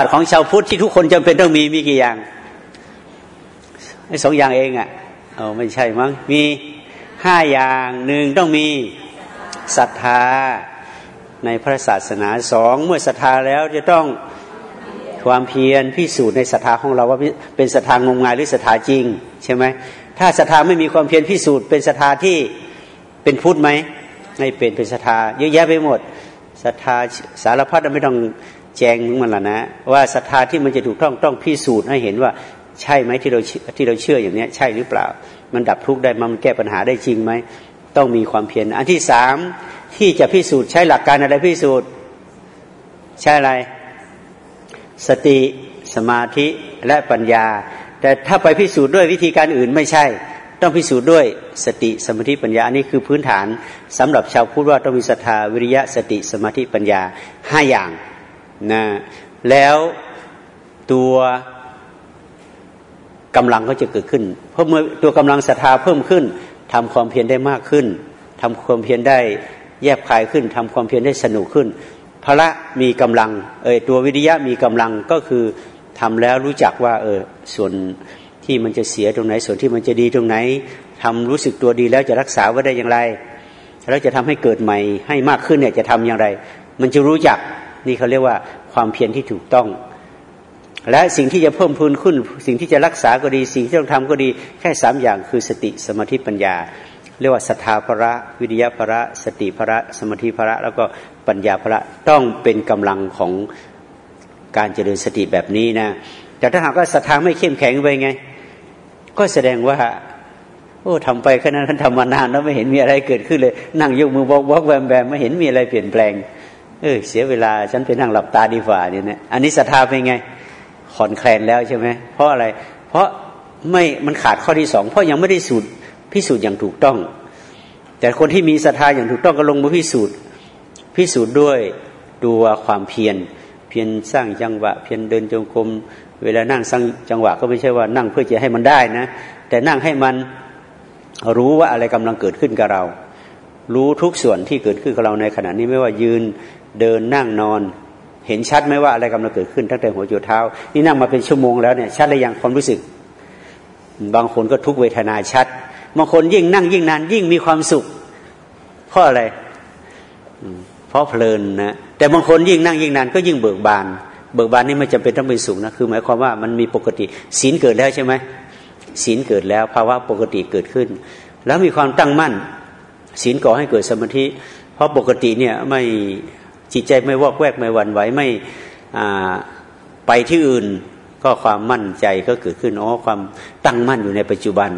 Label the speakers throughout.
Speaker 1: บัตรของชาวพุทธที่ทุกคนจำเป็นต้องมีมีกี่อย่างไอ้สองอย่างเองอะ่ะเออไม่ใช่มั้งมีห้าอย่างหนึ่งต้องมีศรัทธาในพระศาสนาสองเมื่อศรัทธาแล้วจะต้องความเพียรพิสูจน์ในศรัทธาของเราว่าเป็นศรัทธางมงายหรือศรัทธาจริง ใช่ไหมถ้าศรัทธาไม่มีความเพียรพิสูจน์เป็นศรัทธาที่เป็นพุทธไหมไม่เป็นเป็นศรัทธาเยอะแยะไปหมดศรัทธาสารพัดไม่ต้อง แจงมันละนะ ว่าศรัทธาที่มันจะถูกต้องต้องพิสูจน์ให้เห็นว่าใช่ไหมที่เราที่เราเชื่ออย่างนี้ใช่หรือเปล่า มันดับทุกข์ได้มันแก้ปัญหาได้จริงไหมต้องมีความเพียรอันที่สามที่จะพิสูจน์ใช้หลักการอะไรพิสูจน์ ใช่อะไร สติสมาธิและปัญญา แต่ถ้าไปพิสูจน์ด้วยวิธีการอื่นไม่ใช่ ต้องพิสูจน์ด้วยสติสมาธิปัญญาอันนี้คือพื้นฐานสำหรับชาวพุทธว่าต้องมีศรัทธาวิริยะสติสมาธิปัญญาห้าอย่าง นะแล้วตัวกำลังก็จะเกิดขึ้น เพราะเมื่อตัวกำลังศรัทธาเพิ่มขึ้นทำความเพียรได้มากขึ้นทำความเพียรได้แยบคายขึ้นทำความเพียรได้สนุกขึ้นพระมีกำลังเออตัววิริยะมีกำลังก็คือทำแล้วรู้จักว่าเออส่วนที่มันจะเสียตรงไหน ส่วนที่มันจะดีตรงไหนทำรู้สึกตัวดีแล้วจะรักษาไว้ได้อย่างไรแล้วจะทำให้เกิดใหม่ให้มากขึ้นเนี่ยจะทำอย่างไร มันจะรู้จัก นี่เขาเรียกว่าความเพียรที่ถูกต้อง และสิ่งที่จะเพิ่มพูนขึ้น สิ่งที่จะรักษาก็ดี สิ่งที่ต้องทำก็ดีแค่สามอย่างคือสติสมาธิปัญญา เรียกว่าศรัทธาภระวิริยะภระ สติภระ สมาธิภระ แล้วก็ปัญญาภระต้องเป็นกำลังของการเจริญสติแบบนี้นะแต่ถ้าหากว่าศรัทธาไม่เข้มแข็งไปไง ก็แสดงว่า โอ้ทำไปแค่นั้นท่านทำมานานแล้วไม่เห็นมีอะไรเกิดขึ้นเลย นั่งยกมือบอกบอกแวมแวมไม่เห็นมีอะไรเปลี่ยนแปลง เออเสียเวลาฉันไปนั่งหลับตาดีกว่าเนี่ยนะอันนี้ศรัทธาเป็นไงขอนแคลนแล้วใช่ไหมเพราะอะไร เพราะไม่มันขาดข้อที่สองเพราะยังไม่ได้สูตรพิสูจน์อย่างถูกต้อง แต่คนที่มีศรัทธาอย่างถูกต้องก็ลงมือพิสูจน์พิสูจน์ด้วยดูความเพียรเพียรสร้างจังหวะ เพียรเดินจงกรมเวลานั่งสร้างจังหวะก็ไม่ใช่ว่านั่งเพื่อจะให้มันได้นะ แต่นั่งให้มันรู้ว่าอะไรกำลังเกิดขึ้นกับเรา รู้ทุกส่วนที่เกิดขึ้นกับเราในขณะนี้ไม่ว่ายืน เดินนั่งนอน เห็นชัดไหมว่าอะไรกำลังเกิดขึ้นตั้งแต่หัวจุดเท้า นี่นั่งมาเป็นชั่วโมงแล้วเนี่ยชัดเลยยังความรู้สึก บางคนก็ทุกเวทนาชัดบางคนยิ่งนั่งยิ่งนานยิ่งมีความสุข เพราะอะไรเพราะเพลินนะแต่บางคนยิ่งนั่งยิ่งนานก็ยิ่งเบิกบาน เบิกบานนี่ไม่จำเป็นต้องเป็นสุขนะคือ หมายความว่ามันมีปกติศีลเกิดแล้วใช่ไหมศีลเกิดแล้วภาวะปกติเกิดขึ้น แล้วมีความตั้งมั่นศีลก่อให้เกิดสมาธิ เพราะปกติเนี่ยไม่ จิตใจไม่วอกแวกไม่หวั่นไหวไม่ไปที่อื่น ก็ความมั่นใจก็เกิดขึ้นอ๋อความตั้งมั่นอยู่ในปัจจุบัน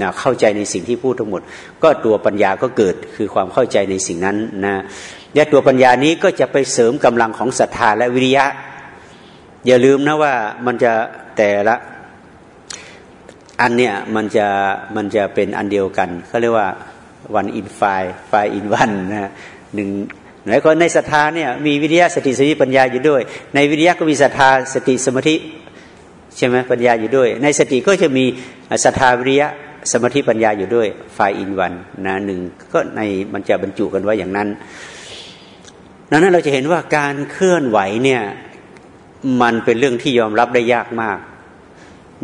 Speaker 1: นะเข้าใจในสิ่งที่พูดทั้งหมด ก็ตัวปัญญาก็เกิดคือความเข้าใจในสิ่งนั้นนะและตัวปัญญานี้ก็จะไปเสริมกำลังของศรัทธาและวิริยะ อย่าลืมนะว่ามันจะแต่ละอันเนี้ยมันจะมันจะเป็นอันเดียวกันเขาเรียกว่าวันอินไฟไฟอินวันนะหนึ่ง ไหนก็ในศรัทธาเนี่ยมีวิริยะสติสติปัญญาอยู่ด้วย ในวิริยะก็มีศรัทธาสติสมาธิใช่ไหมปัญญาอยู่ด้วย ในสติก็จะมีศรัทธาวิริยะสมาธิปัญญาอยู่ด้วยไฟอินวันนะหนึ่งก็ในมันจะบรรจุกันไว้อย่างนั้นดังนั้นเราจะเห็นว่าการเคลื่อนไหวเนี่ยมันเป็นเรื่องที่ยอมรับได้ยากมาก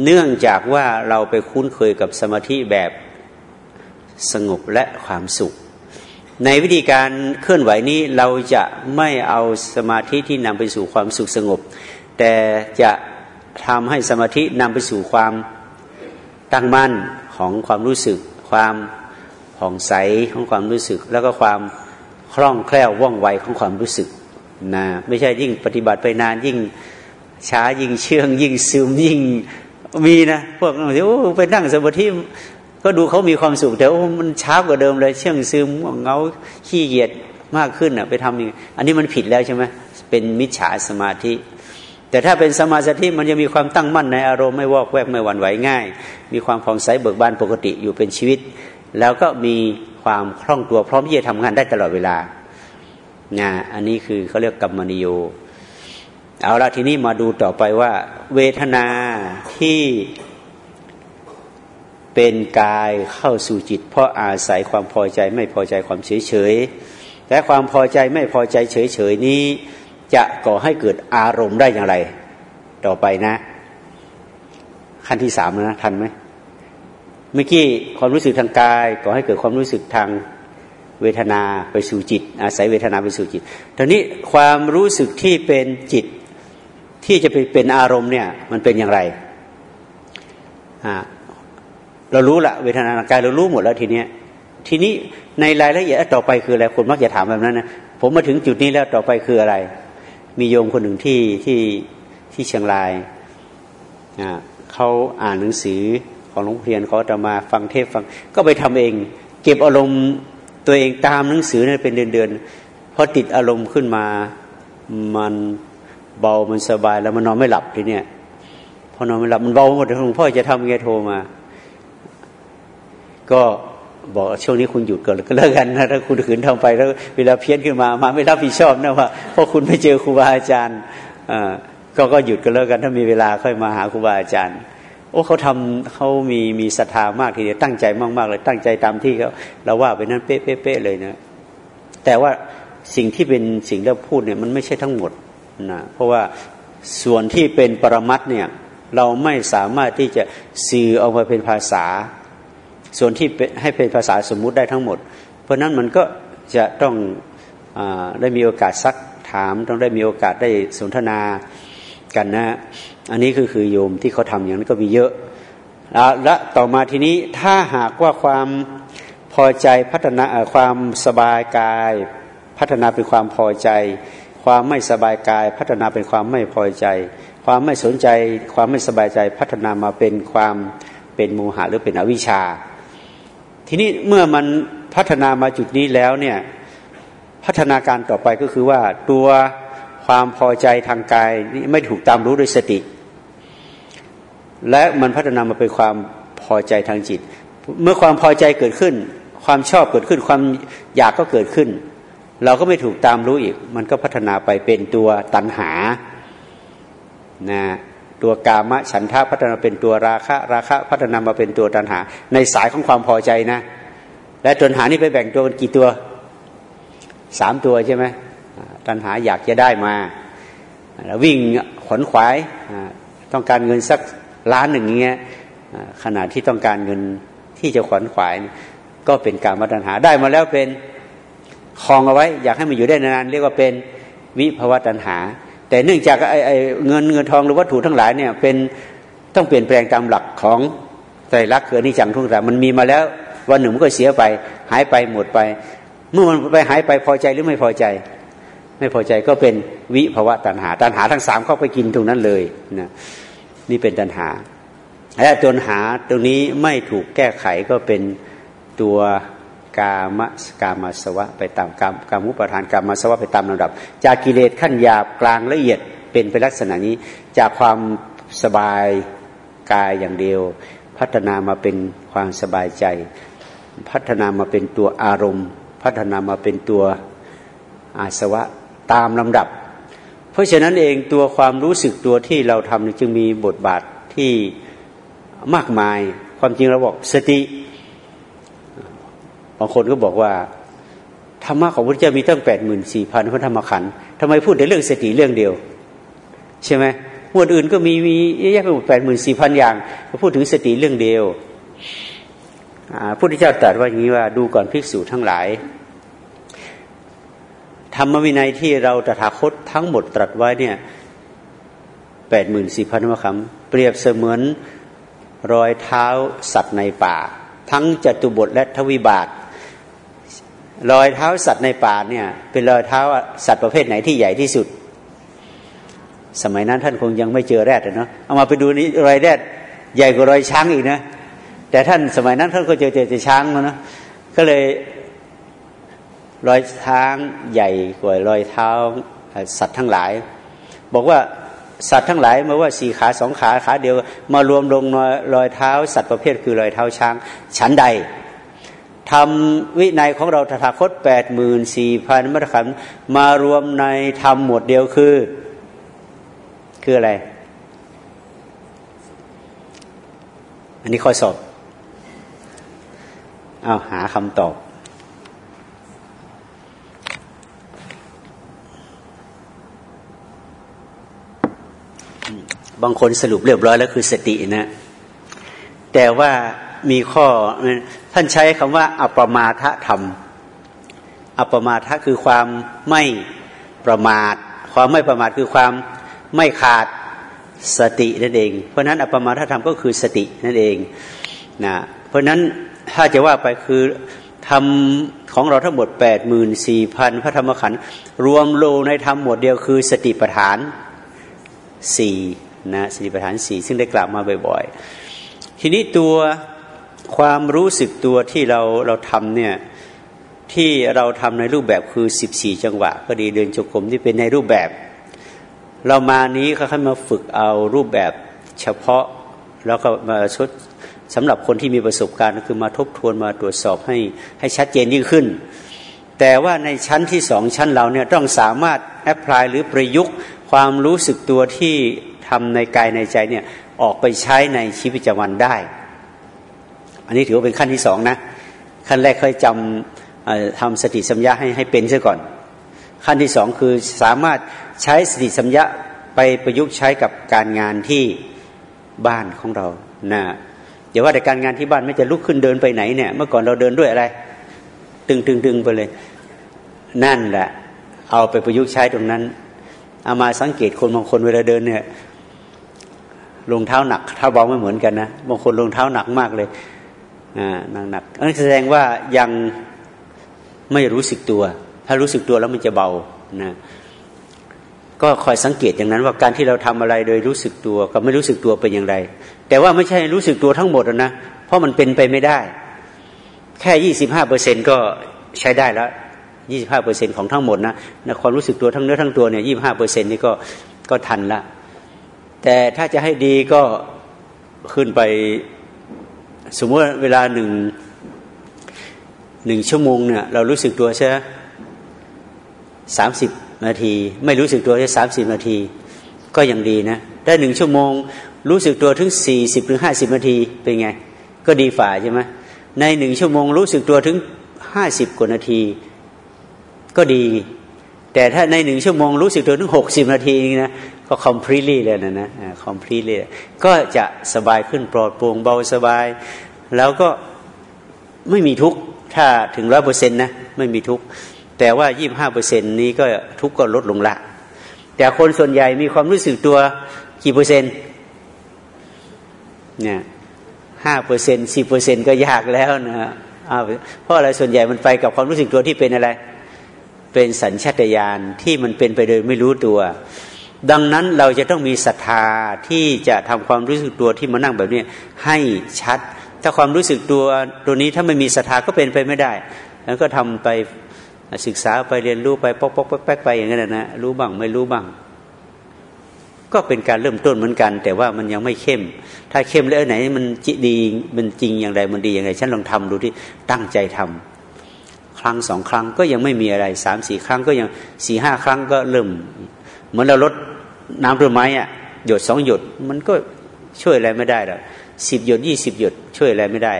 Speaker 1: เนื่องจากว่าเราไปคุ้นเคยกับสมาธิแบบสงบและความสุข ในวิธีการเคลื่อนไหวนี้เราจะไม่เอาสมาธิที่นำไปสู่ความสุขสงบ แต่จะทำให้สมาธินำไปสู่ความตั้งมั่นของความรู้สึก ความผ่องใสของความรู้สึก แล้วก็ความคล่องแคล่วว่องไวของความรู้สึกนะไม่ใช่ยิ่งปฏิบัติไปนานยิ่งช้ายิ่งเชื่องยิ่งซึมยิ่งมีนะพวกเราโอ้ไปนั่งสมาธิ ก็ดูเขามีความสุขแต่โอ้มันช้ากว่าเดิมเลย เชื่องซึมเงาขี้เกียจมากขึ้นอะ ไปทำอย่างอันนี้มันผิดแล้วใช่ไหมเป็นมิจฉาสมาธิ แต่ถ้าเป็นสมาธิมันจะมีความตั้งมั่นในอารมณ์ไม่วอกแวกไม่หวั่นไหวง่าย มีความผ่องใสเบิกบานปกติอยู่เป็นชีวิต แล้วก็มีความคล่องตัวพร้อมที่จะทำงานได้ตลอดเวลานะอันนี้คือเขาเรียกกรรมนิโยเอาละทีนี้มาดูต่อไปว่า เวทนาที่ เป็นกายเข้าสู่จิต เพราะอาศัยความพอใจไม่พอใจความเฉยเฉยแต่ความพอใจไม่พอใจเฉยเฉยนี้ จะก่อให้เกิดอารมณ์ได้อย่างไร ต่อไปนะ ขั้นที่สามนะทันไหมเมื่อกี้ความรู้สึกทางกายก่อให้เกิดความรู้สึกทางเวทนาไปสู่จิต อาศัยเวทนาไปสู่จิตตอนนี้ความรู้สึกที่เป็นจิตที่จะไปเป็นอารมณ์เนี่ย มันเป็นอย่างไร เรารู้ละเวทนากายเรารู้หมดแล้วทีเนี้ยทีนี้ในรายละเอียดต่อไปคืออะไรคนมักจะถามแบบนั้นนะผมมาถึงจุดนี้แล้วต่อไปคืออะไร มีโยมคนหนึ่งที่ที่ที่เชียงรายเขาอ่านหนังสือของหลวงเพียนเขาจะมาฟังเทศฟัง ก็ไปทำเอง เก็บอารมณ์ตัวเองตามหนังสือนี่เป็นเดือนๆพอติดอารมณ์ขึ้นมามันเบามันสบายแล้วมันนอนไม่หลับทีเนี้ยพอนอนไม่หลับมันเบาหมดหลวงพ่อจะทำไงโทรมา ก็บอกช่วงนี้คุณหยุดก่อนก็เลิกกันนะถ้าคุณขืนทำไปแล้ว เวลาเพี้ยนขึ้นมามาไม่รับผิดชอบนะว่าเพราะคุณไม่เจอครูบาอาจารย์ก็ก็หยุดก็เลิกกันถ้ามีเวลาค่อยมาหาครูบาอาจารย์ โอ้เขาทำเขามีมีศรัทธามากทีเดียวตั้งใจมากๆเลยตั้งใจตามที่เขาเราว่าไปนั้นเป๊ะๆเลยนะแต่ว่าสิ่งที่เป็นสิ่งที่เราพูดเนี่ยมันไม่ใช่ทั้งหมดนะเพราะว่าส่วนที่เป็นปรมัตเนี่ยเราไม่สามารถที่จะสื่อออกมาเป็นภาษา ส่วนที่ให้เป็นภาษาสมมุติได้ทั้งหมด เพราะนั้นมันก็จะต้องอได้มีโอกาสซักถาม ต้องได้มีโอกาสได้สนทนากันนะ อันนี้คือคือโยมที่เขาทำอย่างนั้นก็มีเยอะ และต่อมาทีนี้ถ้าหากว่าความพอใจพัฒนาความสบายกาย พัฒนาเป็นความพอใจ ความไม่สบายกาย พัฒนาเป็นความไม่พอใจ ความไม่สนใจ ความไม่สบายใจ พัฒนามาเป็นความเป็นโมหะหรือเป็นอวิชชา ทีนี้เมื่อมันพัฒนามาจุดนี้แล้วเนี่ยพัฒนาการต่อไปก็คือว่าตัวความพอใจทางกายนี่ไม่ถูกตามรู้ด้วยสติ และมันพัฒนามาเป็นความพอใจทางจิต เมื่อความพอใจเกิดขึ้น ความชอบเกิดขึ้น ความอยากก็เกิดขึ้น เราก็ไม่ถูกตามรู้อีก มันก็พัฒนาไปเป็นตัวตัณหานะ ตัวกามะฉันทะพัฒนาเป็นตัวราคะราคะพัฒนามาเป็นตัวตัณหา ในสายของความพอใจนะ และตัณหานี่ไปแบ่งตัวเป็นกี่ตัวสามตัวใช่ไหมตัณหาอยากจะได้มาแล้ววิ่งขวนขวายต้องการเงินสักล้านหนึ่งเงี้ยขณะที่ต้องการเงินที่จะขวนขวาย ก็เป็นการมาตัณหาได้มาแล้วเป็นคลองเอาไว้ อยากให้มันอยู่ได้นานๆเรียกว่าเป็นวิภวตัณหา แต่เนื่องจากไอ้ไอเงินเงินทองหรือวัตถุทั้งหลายเนี่ยเป็นต้องเปลี่ยนแปลงตามหลักของไตรลักษณ์คืออนิจังทุกอย่มันมีมาแล้ววันหนึ่งมันก็เสียไปหายไปหมดไป เมื่อมันไปหายไปพอใจหรือไม่พอใจ ไม่พอใจก็เป็นวิภาวะตัณหา ตัณหาทั้งสามเข้าไปกินตรงนั้นเลยนะนี่เป็นตัณหาและตัณหาตรงนี้ไม่ถูกแก้ไขก็เป็นตัว กามกามาสวะไปตามกามกามุปทานกามาสวะไปตามลำดับ จากกิเลสขั้นหยาบกลางละเอียดเป็นไปลักษณะนี้ จากความสบายกายอย่างเดียว พัฒนามาเป็นความสบายใจ พัฒนามาเป็นตัวอารมณ์ พัฒนามาเป็นตัวอาสวะตามลำดับ เพราะฉะนั้นเองตัวความรู้สึกตัวที่เราทำจึงมีบทบาทที่มากมาย ความจริงเราบอกสติ บางคนก็บอกว่าธรรมะของพระเจ้ามีตั้งแปดหมื่นสี่พันพระธรรมขันธ์ทำไมพูดแต่เรื่องสติเรื่องเดียว ใช่ไหมหมวดอื่นก็มีมีเยอะแยะไปหมดแปดหมื่นสี่พันอย่างพูดถึงสติเรื่องเดียวพระพุทธเจ้าตรัสว่าอย่างนี้ว่าดูก่อนภิกษุทั้งหลายธรรมวินัยที่เราตถาคตทั้งหมดตรัสไว้เนี่ยแปดหมื่นสี่พันวคำเปรียบเสมือนรอยเท้าสัตว์ในป่า ทั้งจตุบทและทวิบาท รอยเท้าสัตว์ในป่าเนี่ย เป็นรอยเท้าสัตว์ประเภทไหนที่ใหญ่ที่สุด สมัยนั้นท่านคงยังไม่เจอแรดเนาะเอามาไปดูนี้รอยแรดใหญ่กว่ารอยช้างอีกนะ แต่ท่านสมัยนั้นท่านก็เจอเจอแต่ช้างแล้วนะก็เลยรอยช้างใหญ่กว่ารอยเท้าสัตว์ทั้งหลาย บอกว่าสัตว์ทั้งหลายเมื่อว่าสี่ขาสองขาขาเดียวมารวมลงรอยเท้าสัตว์ประเภทคือรอยเท้าช้าง ชั้นใด ทำวินัยของเราตถาคตแปดหมื่นสี่พันมัตขันมารวมในธรรมหมวดเดียวคือ คืออะไร อันนี้ข้อสอบเอาหาคำตอบ บางคนสรุปเรียบร้อยแล้วคือสตินะ แต่ว่า มีข้อท่านใช้คำว่า อัปมาทธรรม อัปมาทะคือความไม่ประมาท ความไม่ประมาทคือความไม่ขาดสตินั่นเอง เพราะนั้นอัปมาทธรรมก็คือสตินั่นเองนะเพราะนั้นถ้าจะว่าไปคือทำของเราทั้งหมดแปดหมื่นสี่พันพระธรรมขันธ์รวมโลในธรรมหมดเดียวคือสติปัฏฐานสี่นะสติปัฏฐานสี่ซึ่งได้กล่าวมาบ่อยๆ ทีนี้ตัว ความรู้สึกตัวที่เราเราทำเนี่ยที่เราทำในรูปแบบคือสิบสี่จังหวะ ก็ดีเดินจงกรมที่เป็นในรูปแบบ เรามานี้เขาค่อยมาฝึกเอารูปแบบเฉพาะ แล้วก็มาชดสำหรับคนที่มีประสบการณ์คือมาทบทวนมาตรวจสอบให้ให้ชัดเจนยิ่งขึ้น แต่ว่าในชั้นที่สองชั้นเราเนี่ยต้องสามารถแอพพลายหรือประยุกต์ความรู้สึกตัวที่ทำในกายในใจเนี่ยออกไปใช้ในชีวิตประจำวันได้ อันนี้ถือว่าเป็นขั้นที่สองนะ ขั้นแรกเคยจำทำสติสัมยาให้ให้เป็นซะก่อน ขั้นที่สองคือสามารถใช้สติสัมยาไปประยุกต์ใช้กับการงานที่บ้านของเรานะอย่าว่าแต่การงานที่บ้านไม่จะลุกขึ้นเดินไปไหนเนี่ย เมื่อก่อนเราเดินด้วยอะไร ตึงตึงตึงไปเลย นั่นแหละ เอาไปประยุกต์ใช้ตรงนั้น เอามาสังเกตคนบางคนเวลาเดินเนี่ยรองเท้าหนักเท้าเบาไม่เหมือนกันนะบางคนรองเท้าหนักมากเลย หนักหนักอันนี้แสดงว่ายังไม่รู้สึกตัว ถ้ารู้สึกตัวแล้วมันจะเบานะก็คอยสังเกตอย่างนั้นว่าการที่เราทำอะไรโดยรู้สึกตัวกับไม่รู้สึกตัวเป็นอย่างไร แต่ว่าไม่ใช่รู้สึกตัวทั้งหมดนะ เพราะมันเป็นไปไม่ได้ แค่ยี่สิบห้าเปอร์เซ็นก็ใช้ได้แล้วยี่สิบห้าเปอร์เซ็นของทั้งหมดนะนความรู้สึกตัวทั้งเนื้อทั้งตัวเนี่ยยี่บห้าเปอร์เซ็นนี่ก็ก็ทันละ แต่ถ้าจะให้ดีก็ขึ้นไป สมมติเวลาหนึ่งหนึ่งชั่วโมงเนี่ยเรารู้สึกตัวใช่ไหมสามสิบนาที ไม่รู้สึกตัวแค่สามสิบนาที ก็ยังดีนะได้หนึ่งชั่วโมง รู้สึกตัวถึงสี่สิบถึงห้าสิบนาทีเป็นไง ก็ดีฝ่าใช่ไหมในหนึ่งชั่วโมง รู้สึกตัวถึงห้าสิบกว่านาที ก็ดี แต่ถ้าในหนึ่งชั่วโมงรู้สึกตัวถึงหกสิบนาทีนะ ก็ completely เลยนะนะ completely ก็จะสบายขึ้นปลอดโปร่งเบาสบาย แล้วก็ไม่มีทุกข์ถ้าถึงร้อยเปอร์เซ็นต์นะไม่มีทุกข์แต่ว่ายี่บห้าเปอร์เซ็นต์นี้ก็ทุกข์ก็ลดลงละ แต่คนส่วนใหญ่มีความรู้สึกตัวกี่เปอร์เซ็นต์เนี่ยห้าเปอร์เซ็นต์สิบเปอร์เซ็นต์ก็ยากแล้วนะเพราะอะไรส่วนใหญ่มันไปกับความรู้สึกตัวที่เป็นอะไร เป็นสัญชาตญาณที่มันเป็นไปโดยไม่รู้ตัว ดังนั้นเราจะต้องมีศรัทธาที่จะทำความรู้สึกตัวที่มานั่งแบบนี้ให้ชัด ถ้าความรู้สึกตัวตัวนี้ถ้าไม่มีศรัทธาก็เป็นไปไม่ได้ แล้วก็ทำไปศึกษาไปเรียนรู้ไปปอกปอกแป๊กไปอย่างนั้นนะรู้บ้างไม่รู้บ้าง ก็เป็นการเริ่มต้นเหมือนกัน แต่ว่ามันยังไม่เข้ม ถ้าเข้มแล้วไหน มันจิดีมันจริงอย่างไรมันดีอย่างไรฉันลองทำดูที่ตั้งใจทำครั้งสองครั้งก็ยังไม่มีอะไรสามสี่ครั้งก็ยังสี่ห้าครั้งก็เริ่มเหมือนเราลด น้ำต้นไม้อะหยดสองหยดมันก็ช่วยอะไรไม่ได้หรอกสิบหยดยี่สิบหยดช่วยอะไรไม่ได้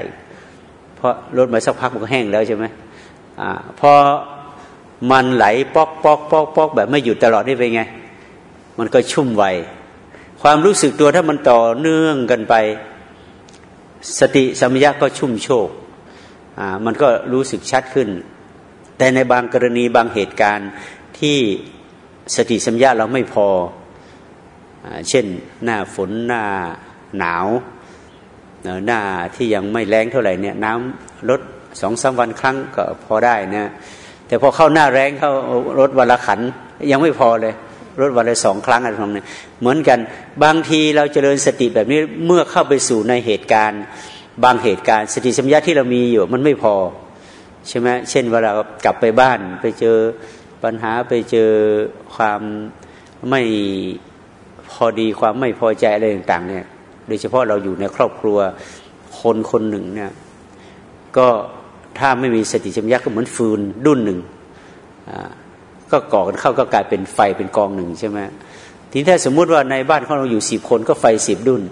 Speaker 1: เพราะลดมาสักพักมันก็แห้งแล้วใช่ไหมอ่าพอมันไหลปอกปอกปอกปอกแบบไม่หยุดตลอดนี่เป็นไง มันก็ชุ่มไวความรู้สึกตัวถ้ามันต่อเนื่องกันไป สติสัมยาก็ชุ่มโชคอ่ามันก็รู้สึกชัดขึ้น แต่ในบางกรณีบางเหตุการณ์ที่สติสัมยาเราไม่พอ เช่นหน้าฝนหน้าหนาวหน้าที่ยังไม่แรงเท่าไหร่เนี่ยน้ำลดสองสาวันครั้งก็พอได้นะแต่พอเข้าหน้าแรงเข้ารถวันละขันยังไม่พอเลยรถวันละสองครั้งอะไรตรงนี้เหมือนกันบางทีเราเจริญสติแบบนี้เมื่อเข้าไปสู่ในเหตุการณ์ บางเหตุการณ์ สติสัมยาที่เรามีอยู่มันไม่พอใช่ไหมเช่นเวลากลับไปบ้านไปเจอปัญหาไปเจอความไม่ พอดีความไม่พอใจอะไรต่างๆ เนี่ย โดยเฉพาะเราอยู่ในครอบครัวคนคนหนึ่งเนี่ย ก็ถ้าไม่มีสติสัมยาก็เหมือนฟืนดุนหนึ่งก็ก่อกันเข้าก็กลายเป็นไฟเป็นกองหนึ่งใช่ไหมทีนี้ถ้าสมมุติว่าในบ้านของเราอยู่สิบคนก็ไฟสิบดุน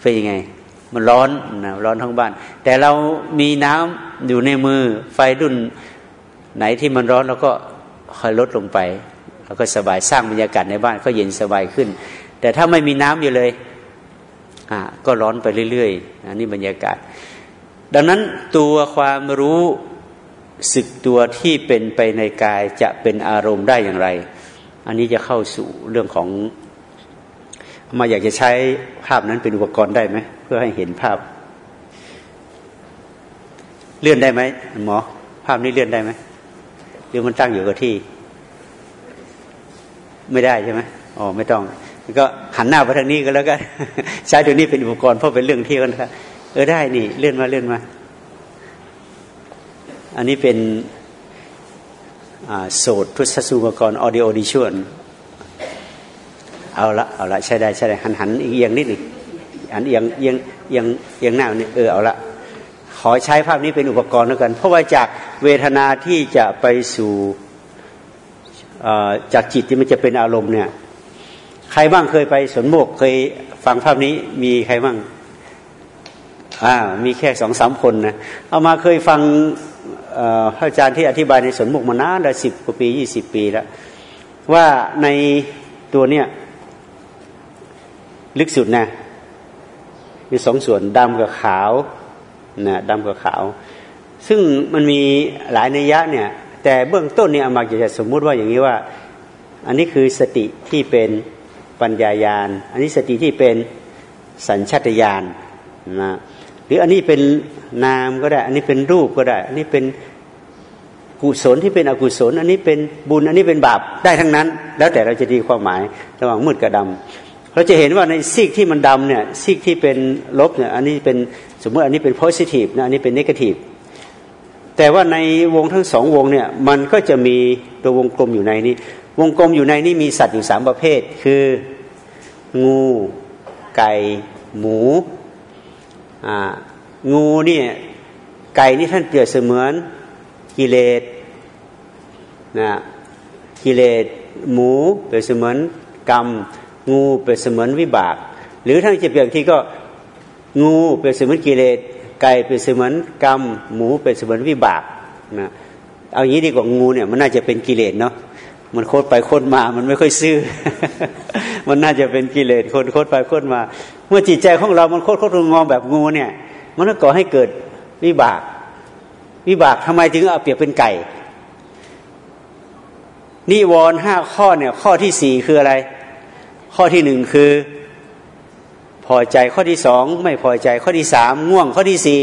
Speaker 1: เป็นยังไง มันร้อนนะร้อนทั้งบ้าน แต่เรามีน้ำอยู่ในมือไฟรุ่นไหนที่มันร้อนเราก็ค่อยลดลงไป ราก็สบายสร้างบรรยากาศในบ้านก็เย็นสบายขึ้น แต่ถ้าไม่มีน้ำอยู่เลยอ่าก็ร้อนไปเรื่อยๆอันนี้บรรยากาศ ดังนั้นตัวความรู้สึกตัวที่เป็นไปในกายจะเป็นอารมณ์ได้อย่างไร อันนี้จะเข้าสู่เรื่องของ มาอยากจะใช้ภาพนั้นเป็นอุปกรณ์ได้ไหมเพื่อให้เห็นภาพ เลื่อนได้ไหมหมอ ภาพนี้เลื่อนได้ไหมหรือมันตั้งอยู่กับที่ ไม่ได้ใช่ไหมอ๋อไม่ต้องก็หันหน้าไปทางนี้ก็แล้วกันใช้ตัวนี้เป็นอุปกรณ์เพราะเป็นเรื่องเที่กันครับเออได้นี่เลื่อนมาเลื่อนมา อันนี้เป็นโสดทุสสุปกรณ์ออดิโอดิชวนเอาละเอาละใช้ได้ใช้ได้หันหันเอียงนิดหนึ่งหันเอียงเอียงเอียงเอียงหน้าเนี่ยเออเอาละขอใช้ภาพนี้เป็นอุปกรณ์แล้วกัน เพราะว่าจากเวทนาที่จะไปสู่ จากจิตที่มันจะเป็นอารมณ์เนี่ย ใครบ้างเคยไปสวนโมกเคยฟังภาพนี้มีใครบ้างอ่ามีแค่สองสามคนนะเอามาเคยฟังพระอาจารย์ที่อธิบายในสวนโมกมานานได้สิบกว่าปียี่สิบปีแล้ว ว่าในตัวเนี้ยลึกสุดนะมีสองส่วนดำกับขาวนะดำกับขาว ซึ่งมันมีหลายนัยยะเนี่ย แต่เบื้องต้นเนี่ยมาจะสมมุติว่าอย่างนี้ว่า อันนี้คือสติที่เป็นปัญญายาณ อันนี้สติที่เป็นสัญชาตญาณนะหรืออันนี้เป็นนามก็ได้ อันนี้เป็นรูปก็ได้ อันนี้เป็นกุศลที่เป็นอกุศล อันนี้เป็นบุญ อันนี้เป็นบาปได้ทั้งนั้น แล้วแต่เราจะดีความหมายระหว่างมืดกับดำเราจะเห็นว่าในซีกที่มันดำเนี่ยซีกที่เป็นลบเนี่ยอันนี้เป็นสมมติอันนี้เป็น positive นะอันนี้เป็น negative แต่ว่าในวงทั้งสองวงเนี่ยมันก็จะมีตัววงกลมอยู่ในนี้ วงกลมอยู่ในนี้มีสัตว์อยู่สามประเภท คือ งู ไก่ หมูอ่างูนี่ไก่นี่ท่านเปรียบเสมือนกิเลสนะกิเลสหมูเปรียบเสมือนกรรม งูเปรียบเสมือนวิบาก หรือท่านจะเปรียบที่ก็งูเปรียบเสมือนกิเลส ไก่เปรียบเสมือนกรรม หมูเปรียบเสมือนวิบากนะเอางี้ดีกว่างูเนี่ยมันน่าจะเป็นกิเลสเนาะมันโคตรไปโคตรมา มันไม่ค่อยซื่อ มันน่าจะเป็นกิเลสคนโคตรไปโคตรมา เมื่อจิตใจของเรา มันโคตรโคตรงอแบบงูเนี่ย มันก็ก่อให้เกิดวิบาก วิบากทำไมถึงเอาเปรียบเป็นไก่ นิวรณ์ห้าข้อเนี่ย ข้อที่สี่คืออะไร ข้อที่หนึ่งคือ พอใจข้อที่สองไม่พอใจข้อที่สามง่วงข้อที่สี่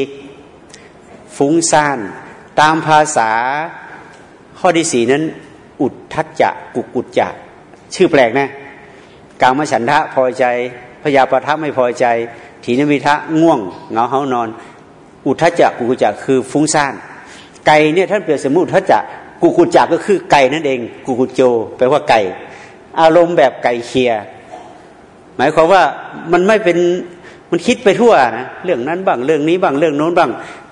Speaker 1: ฟุ้งซ่าน ตามภาษาข้อที่สี่นั้น อุดทัจจะกุกุจจะชื่อแปลกนะกามฉันทะพอใจพยาปะทะไม่พอใจ ถีนมิทะง่วงเงาเฮานอน อุทัจจะกุกุจจะคือฟุ้งซ่าน ไก่เนี่ยท่านเปรียบสมมติทัจจะกุกุจจะก็คือไก่นั่นเอง กุกุโจแปลว่าไก่ อารมณ์แบบไก่เคีย หมายความว่ามันไม่เป็นมันคิดไปทั่วนะเรื่องนั้นบ้างเรื่องนี้บ้างเรื่องโน้นบ้าง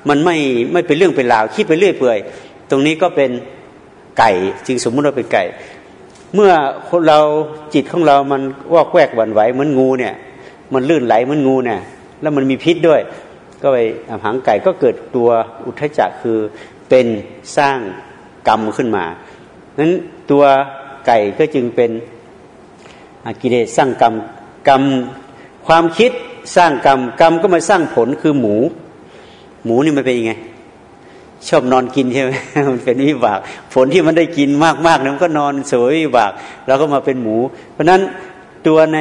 Speaker 1: มันไม่ไม่เป็นเรื่องเป็นราวคิดไปเรื่อยเปื่อย ตรงนี้ก็เป็นไก่จึงสมมุติว่าเป็นไก่ เมื่อเราจิตของเรามันวอกแวกหวั่นไหวเหมือนงูเนี่ย มันลื่นไหลเหมือนงูเนี่ย แล้วมันมีพิษด้วย ก็ไปหางไก่ก็เกิดตัวอุทจักคือเป็นสร้างกรรมขึ้นมานั้นตัวไก่ก็จึงเป็นกิเลสสร้างกรรม กรรมความคิดสร้างกรรม กรรมก็มาสร้างผลคือหมู หมูนี่มันเป็นยังไง ชอบนอนกินใช่ไหมมันเป็นวิบาก ผลที่มันได้กินมากๆเนี่ยมันก็นอนเสวยวิบาก แล้วก็มาเป็นหมู เพราะนั้นตัวใน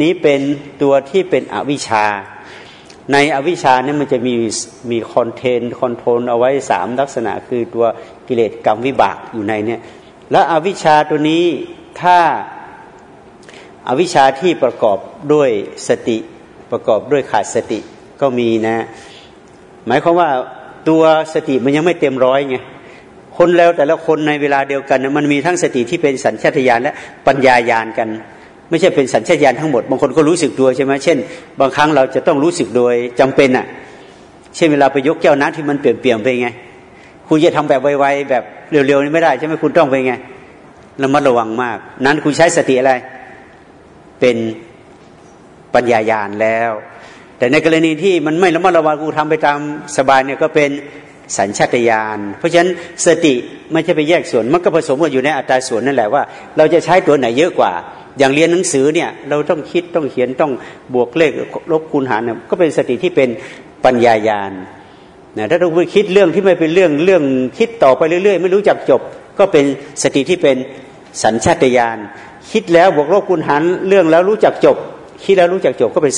Speaker 1: นี้เป็นตัวที่เป็นอวิชชา ในอวิชชาเนี่ยมันจะมีมี content control เอาไว้สามลักษณะ คือตัวกิเลสกรรมวิบากอยู่ในเนี่ย แล้วอวิชชาตัวนี้ถ้า อวิชชาที่ประกอบด้วยสติประกอบด้วยขาดสติก็มีนะ หมายความว่าตัวสติมันยังไม่เต็มร้อยไงคนแล้วแต่ละคนในเวลาเดียวกันมันมีทั้งสติที่เป็นสัญชาตญาณและปัญญายาณกัน ไม่ใช่เป็นสัญชาตญาณทั้งหมด บางคนก็รู้สึกตัวใช่ไหมเช่น บางครั้งเราจะต้องรู้สึกโดยจำเป็นอะ เช่นเวลาไปยกแก้วน้ำที่มันเปลี่ยนเปี่ยนไปไง คุณจะทำแบบไวๆแบบเร็วๆนี่ไม่ได้ใช่ไหมคุณต้องไปไงระมัดระวังมาก นั้นคุณใช้สติอะไร เป็นปัญญายาณแล้ว แต่ในกรณีที่มันไม่ระมัดระวังกูทำไปตามสบายเนี่ยก็เป็นสัญชาตญาณเพราะฉะนั้นสติไม่ใช่ไปแยกส่วนมันก็ผสมกันอยู่ในอัตราส่วนนั่นแหละว่า เราจะใช้ตัวไหนเยอะกว่า อย่างเรียนหนังสือเนี่ยเราต้องคิดต้องเขียนต้องบวกเลขลบคูณหารเนี่ยก็เป็นสติที่เป็นปัญญายาณนะถ้าเราไปคิดเรื่องที่ไม่เป็นเรื่องเรื่องคิดต่อไปเรื่อย ๆ ไม่รู้จักจบ ก็เป็นสติที่เป็นสัญชาตญาณ คิดแล้วบวกลบคูณหารเรื่องแล้วรู้จักจบ คิดแล้วรู้จักจบก็เป็น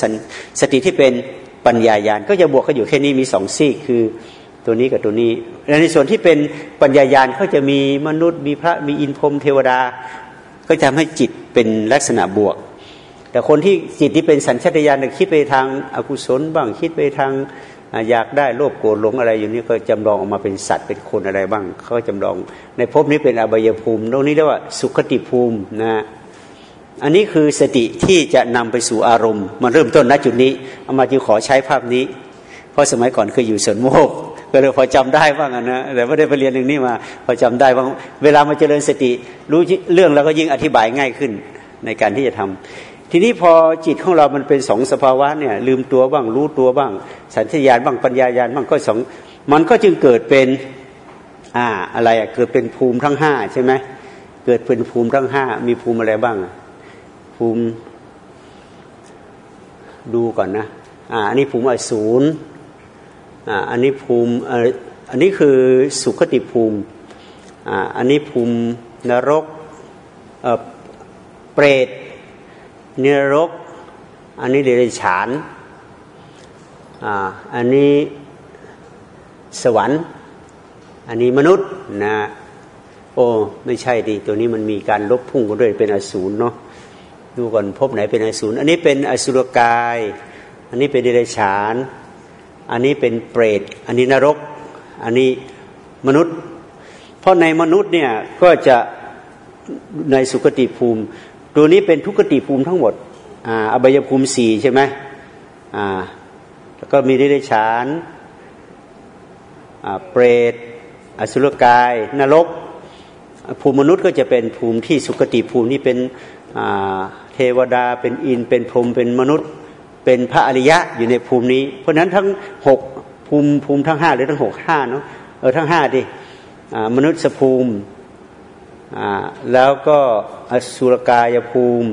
Speaker 1: สติที่เป็นปัญญายาณก็จะบวกกันอยู่แค่นี้มีสองซีกคือตัวนี้กับตัวนี้และในส่วนที่เป็นปัญญายาณเขาจะมีมนุษย์ มีพระมีอินพรมเทวดา ก็จะทำให้จิตเป็นลักษณะบวก แต่คนที่จิตที่เป็นสัญชาตญาณคิดไปทางอากุศลบ้างคิดไปทางอยากได้โลภโกรธหลงอะไรอยู่นี่ก็จำลองออกมาเป็นสัตว์เป็นคนอะไรบ้างเขาจำลอง ในภพนี้เป็นอบายภูมิตรงนี้เรียกว่าสุขติภูมินะ อันนี้คือสติที่จะนำไปสู่อารมณ์ มันเริ่มต้นณจุดนี้เอามาจึงขอใช้ภาพนี้ เพราะสมัยก่อนเคยอยู่สวนโมกก็เลยพอจำได้บ้างนะแต่ไม่ได้ไปเรียนหนึ่งนี่มา พอจำได้ว่าเวลามาเจริญสติ รู้เรื่องแล้วก็ยิ่งอธิบายง่ายขึ้นในการที่จะทำทีนี้พอจิตของเรามันเป็นสองสภาวะเนี่ยลืมตัวบ้างรู้ตัวบ้าง สัญชญาณบ้างปัญญาญาณบ้างก็สองมันก็จึงเกิดเป็นอ่าอะไรอะเกิดเป็นภูมิทั้งห้าใช่ไหมเกิดเป็นภูมิทั้งห้ามีภูมิอะไรบ้าง ภูมิดูก่อนนะอ่าอันนี้ภูมิอสูรอ่าอันนี้ภูมิอันนี้คือสุขติภูมิอ่าอันนี้ภูมินรกเออเปรตนรก อันนี้เดรัจฉานอ่าอันนี้สวรรค์ อันนี้มนุษย์นะโอ้ไม่ใช่ดิตัวนี้มันมีการลบพุ่งกันด้วยเป็นอสูรเนาะ ดูก่อนพบไหนเป็นอสูรอันนี้เป็นอสุรกาย อันนี้เป็นเดรัจฉาน อันนี้เป็นเปรต อันนี้นรก อันนี้มนุษย์ เพราะในมนุษย์เนี่ยก็จะในสุคติภูมิ ตัวนี้เป็นทุกติภูมิทั้งหมดอ่าอบายภูมิสี่ใช่ไหมอ่าแล้วก็มีเดรัจฉานอ่าเปรต อสุรกาย นรกภูมิมนุษย์ก็จะเป็นภูมิที่สุคติภูมินี่เป็น เทวดาเป็นอินเป็นพรหมเป็นมนุษย์ เป็นพระอริยะอยู่ในภูมินี้ เพราะนั้นทั้งหกภูมิภูมิทั้งห้าหรือทั้งหกห้าเนาะเออทั้งห้าดิมนุษย์ภูมิแล้วก็อสุรกายภูมิ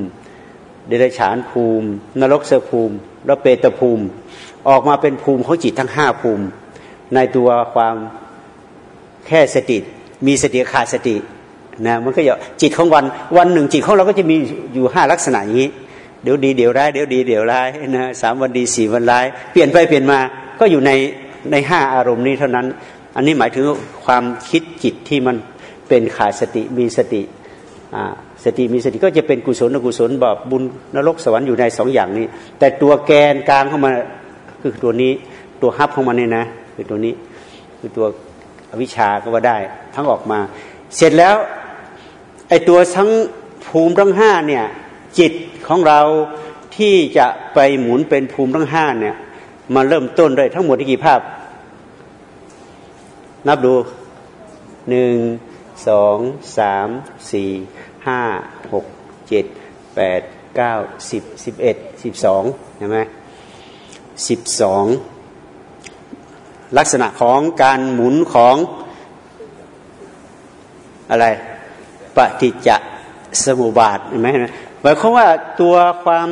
Speaker 1: เดรัจฉานภูมิ นรกสภูมิแล้วเปตภูมิ ออกมาเป็นภูมิของจิตทั้งห้าภูมิ ในตัวความแค่สติ มีสติขาดสติ นะมันก็จะจิตของวันวันหนึ่งจิตของเราก็จะมีอยู่ห้าลักษณะอย่างนี้ เดี๋ยวดีเดี๋ยวร้ายเดี๋ยวดีเดี๋ยวร้ายนะสามวันดีสี่วันร้าย เปลี่ยนไปเปลี่ยนมาก็อยู่ในในห้าอารมณ์นี้เท่านั้น อันนี้หมายถึงความคิดจิตที่มันเป็นขาดสติมีสติสติมีสติก็จะเป็นกุศลอกุศลบาปบุญนรกสวรรค์อยู่ในสองอย่างนี้ แต่ตัวแกนกลางเข้ามาคือตัวนี้ตัวฮับของมันเนี่ยนะ คือตัวนี้คือตัวอวิชาก็ว่าได้ ทั้งออกมา เสร็จแล้ว ไอตัวทั้งภูมิทั้งห้าเนี่ยจิตของเราที่จะไปหมุนเป็นภูมิทั้งห้าเนี่ยมาเริ่มต้นด้วยทั้งหมดที่กี่ภาพ นับดูหนึ่งสองสามสี่ห้าหกเจ็ดแปดเก้าสิบสิบเอ็ดสิบสองใช่ไหมสิบสองลักษณะของการหมุนของอะไร ปฏิจจสมุปบาทเห็นไหมหมายความว่าตัวความ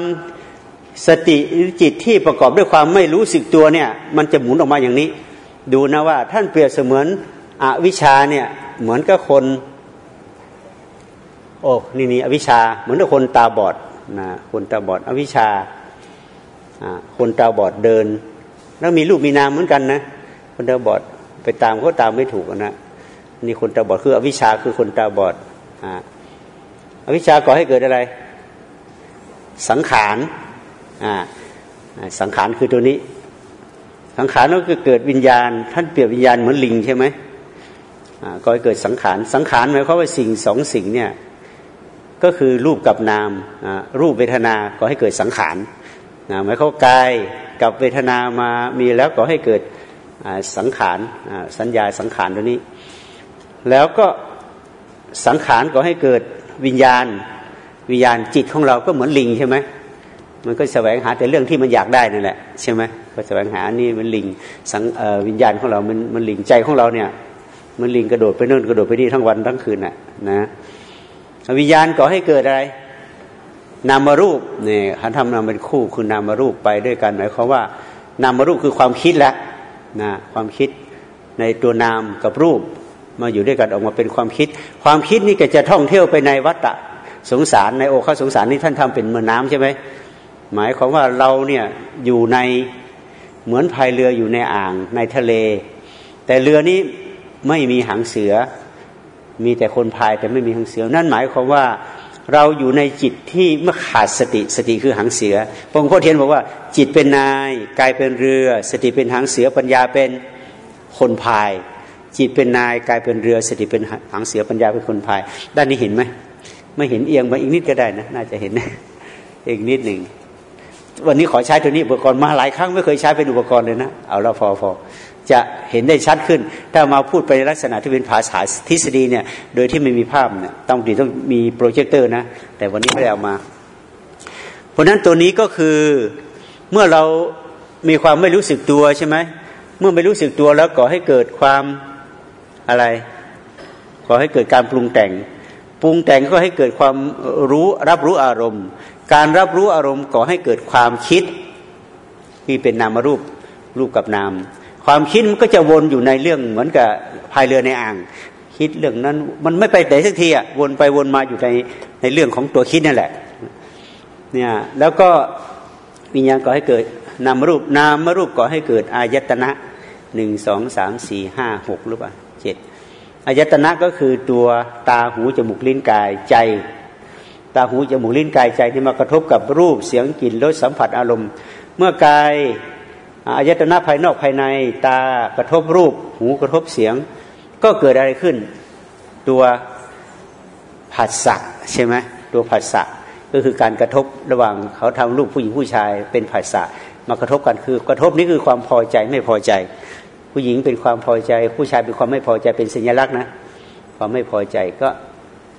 Speaker 1: สติจิตที่ประกอบด้วยความไม่รู้สึกตัวเนี่ย มันจะหมุนออกมาอย่างนี้ ดูนะว่า ท่านเปรียบเสมือนอวิชาเนี่ย เหมือนกับคน โอ้นี่นี่อวิชา เหมือนกับคนตาบอดนะคนตาบอด อวิชาคนตาบอดเดิน แล้วมีรูปมีนามเหมือนกันนะคนตาบอดไปตามก็ตามไม่ถูกนะนี่คนตาบอดคือ อวิชาคือคนตาบอด อวิชชาก่อให้เกิดอะไร สังขารสังขารคือตัวนี้ สังขารก็คือเกิดวิญญาณ ท่านเปรียบวิญญาณเหมือนลิงใช่ไหมก่อให้เกิดสังขาร สังขารหมายความว่าสิ่งสองสิ่งเนี่ยก็คือรูปกับนามรูปเวทนาก่อให้เกิดสังขารหมายความกายกับเวทนามามีแล้วก่อให้เกิดสังขารสัญญาสังขารตัวนี้ แล้วก็ สังขารก็ให้เกิดวิญญาณ วิญญาณจิตของเราก็เหมือนลิงใช่ไหมมันก็แสวงหาแต่เรื่องที่มันอยากได้นั่นแหละใช่ไหมก็แสวงหานี่มันลิงสังวิญญาณของเรา มันมันลิงใจของเราเนี่ย มันลิงกระโดดไปนู่นกระโดดไปนี่ทั้งวันทั้งคืนน่ะนะวิญญาณก่อให้เกิดอะไร นามรูปเนี่ยเขาทำนามเป็นคู่คือนามรูปไปด้วยกันหมายความว่า นามรูปคือความคิดแหล้วนะความคิดในตัวนามกับรูป มาอยู่ด้วยกันออกมาเป็นความคิด ความคิดนี่ก็จะท่องเที่ยวไปในวัฏสงสารในโอคาสงสารนี่ท่านทำเป็นเมือน้ำใช่ไหมหมายความว่าเราเนี่ยอยู่ในเหมือนพายเรืออยู่ในอ่างในทะเล แต่เรือนี้ไม่มีหางเสือ มีแต่คนพายแต่ไม่มีหางเสือ นั่นหมายความว่าเราอยู่ในจิตที่เมื่อขาดสติสติคือหางเสือพระองค์พ่อเทียนบอกว่าจิตเป็นนายกายเป็นเรือ สติเป็นหางเสือปัญญาเป็นคนพาย จิตเป็นนายกายเป็นเรือสติเป็นหางเสือปัญญาเป็นคนพาย ด้านนี้เห็นไหมไม่เห็นเอียงมาอีกนิดก็ได้นะน่าจะเห็นอีกนิดหนึ่งวันนี้ขอใช้ตัวนี้อุปกรณ์มาหลายครั้งไม่เคยใช้เป็นอุปกรณ์เลยนะเอาละพอพอจะเห็นได้ชัดขึ้น ถ้ามาพูดไปในลักษณะที่เป็นภาษาทฤษฎีเนี่ย โดยที่ไม่มีภาพเนี่ยต้องดีต้องมีโปรเจคเตอร์นะ แต่วันนี้ไม่ได้เอามา เพราะนั้นตัวนี้ก็คือเมื่อเรามีความไม่รู้สึกตัวใช่ไหมเมื่อไม่รู้สึกตัวแล้วก่อให้เกิดความ อะไรก่อให้เกิดการปรุงแต่ง ปรุงแต่งก็ให้เกิดความรู้รับรู้อารมณ์ การรับรู้อารมณ์ก่อให้เกิดความคิดที่เป็นนามรูปรูปกับนาม ความคิดมันก็จะวนอยู่ในเรื่องเหมือนกับพายเรือในอ่าง คิดเรื่องนั้น มันไม่ไปไหนสักทีอะวนไปวนมาอยู่ในในเรื่องของตัวคิดนั่นแหละเนี่ยแล้วก็วิญญาณก่อให้เกิดนามรูปนามรูปก่อให้เกิดอายตนะหนึ่งสองสามสี่ห้าหกหรือเปล่า เจ็ดอายตนะก็คือตัวตาหูจมูกลิ้นกายใจ ตาหูจมูกลิ้นกายใจที่มากระทบกับรูปเสียงกลิ่นรสสัมผัสอารมณ์ เมื่อกายอายตนะภายนอกภายในตากระทบรูป หูกระทบเสียง ก็เกิดอะไรขึ้น ตัวผัสสะใช่ไหมตัวผัสสะก็คือการกระทบระหว่างเขาทำรูปผู้หญิงผู้ชายเป็นผัสสะมากระทบกันคือกระทบนี้คือความพอใจไม่พอใจ ผู้หญิงเป็นความพอใจ ผู้ชายเป็นความไม่พอใจเป็นสัญลักษณ์นะความไม่พอใจก็